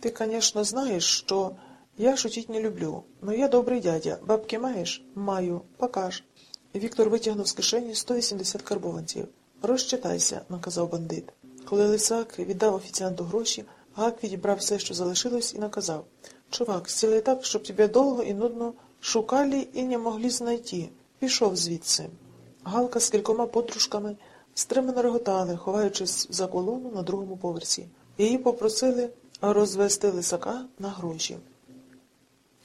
Ти, звісно, знаєш, що я шутіть не люблю, но я добрий дядя. Бабки маєш? Маю. Покаж. Віктор витягнув з кишені 180 карбованців. Розчитайся, наказав бандит. Коли лисак віддав офіціанту гроші, Гак відібрав все, що залишилось, і наказав Чувак, стілай так, щоб тебе довго і нудно шукали і не могли знайти. Пішов звідси. Галка з кількома подружками стримано реготали, ховаючись за колону на другому поверсі. Її попросили розвести лисака на гроші.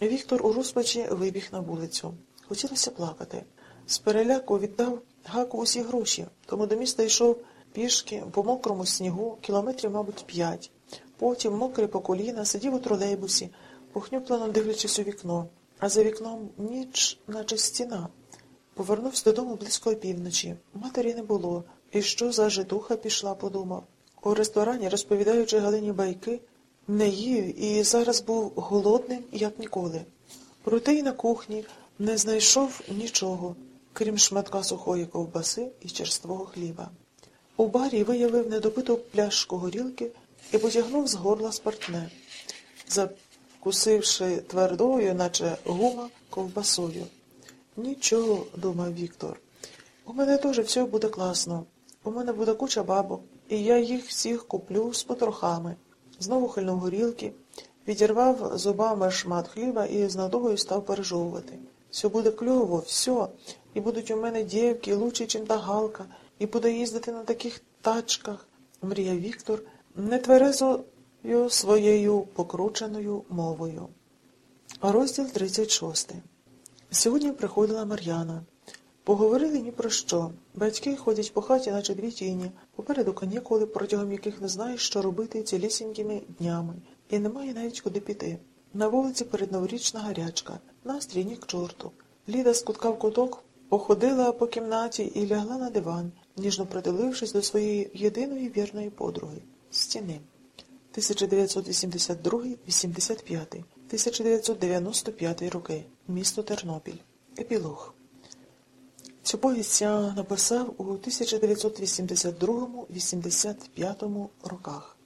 Віктор у розпачі вибіг на вулицю. Хотілося плакати. З переляку віддав Гаку усі гроші, тому до міста йшов пішки по мокрому снігу, кілометрів, мабуть, п'ять. Потім, мокрий по коліна, сидів у тролейбусі, похнюплено дивлячись у вікно, а за вікном ніч, наче стіна. Повернувся додому близько опівночі. Матері не було. І що за житуха пішла, подумав. У ресторані, розповідаючи Галині байки, не їв і зараз був голодним, як ніколи. Проте й на кухні не знайшов нічого, крім шматка сухої ковбаси і черствого хліба. У барі виявив недопиту пляшку горілки і потягнув з горла спиртне, закусивши твердою, наче гума, ковбасою. Нічого, думав Віктор. У мене теж все буде класно. У мене буде куча бабок, і я їх всіх куплю з потрохами. Знову хильнув горілки, відірвав зубами шмат хліба і з надогою став пережовувати. Все буде кльово, все. І будуть у мене дівки, лучше, чим та галка, і буду їздити на таких тачках, мріяв Віктор, нетверезою своєю покрученою мовою. Розділ 36. Сьогодні приходила Мар'яна. Поговорили ні про що. Батьки ходять по хаті, наче дві тіні, попереду канікули, протягом яких не знаєш, що робити цілісінькими днями, і немає навіть куди піти. На вулиці передноворічна гарячка, настрій ні к чорту. Ліда з кутка в куток походила по кімнаті і лягла на диван, ніжно притулившись до своєї єдиної вірної подруги стіни. 1982-85, 1995 роки. Місто Тернопіль. Епілог. Цю повість я написав у 1982-85 роках.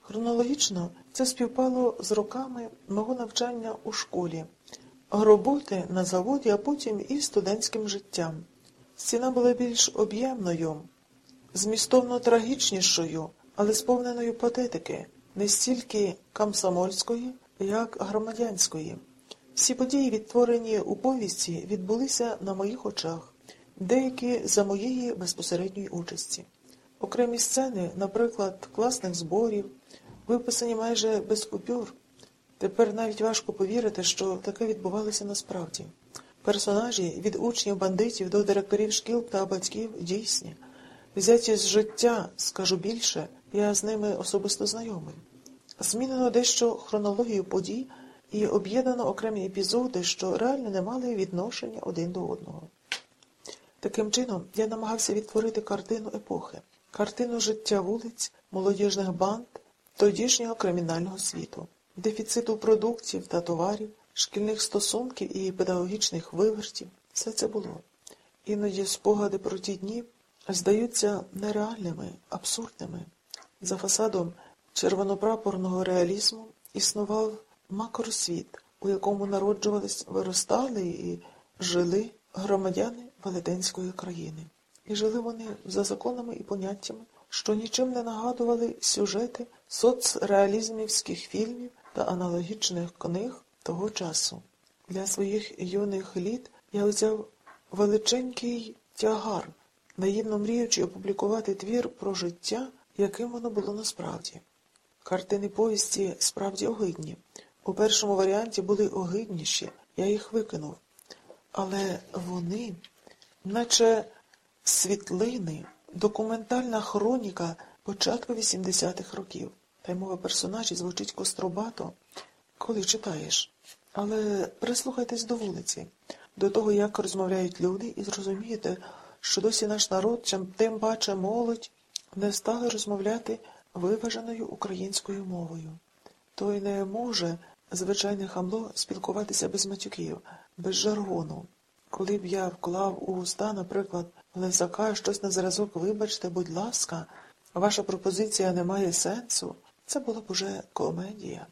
Хронологічно це співпало з роками мого навчання у школі, роботи на заводі, а потім і студентським життям. Стіна була більш об'ємною, змістовно трагічнішою, але сповненою патетики, не стільки комсомольської, як громадянської. Всі події, відтворені у повісті, відбулися на моїх очах, деякі за моєї безпосередньої участі. Окремі сцени, наприклад, класних зборів, виписані майже без купюр. Тепер навіть важко повірити, що таке відбувалося насправді. Персонажі від учнів бандитів до директорів шкіл та батьків дійсні. Взяті з життя, скажу більше, я з ними особисто знайомий. Змінено дещо хронологію подій і об'єднано окремі епізоди, що реально не мали відношення один до одного. Таким чином, я намагався відтворити картину епохи, картину життя вулиць, молодіжних банд, тодішнього кримінального світу, дефіциту продуктів та товарів, шкільних стосунків і педагогічних вивертів. Все це було. Іноді спогади про ті дні здаються нереальними, абсурдними. За фасадом червонопрапорного реалізму існував макросвіт, у якому народжувались, виростали і жили громадяни Велетенської країни. І жили вони за законами і поняттями, що нічим не нагадували сюжети соцреалізмівських фільмів та аналогічних книг того часу. Для своїх юних літ я взяв величенький тягар, наївно мріючи опублікувати твір про життя, яким воно було насправді. Картини повісті справді огидні. У першому варіанті були огидніші, я їх викинув. Але вони, наче світлини, документальна хроніка початку 80-х років. Та й мова персонажів звучить кострубато, коли читаєш. Але прислухайтесь до вулиці, до того, як розмовляють люди, і зрозумієте, що досі наш народ, тим паче молодь, не стали розмовляти виваженою українською мовою. Той не може, звичайне хамло, спілкуватися без матюків, без жаргону. Коли б я вклав у уста, наприклад, Лизака щось на зразок, вибачте, будь ласка, ваша пропозиція не має сенсу, Це була б уже комедія.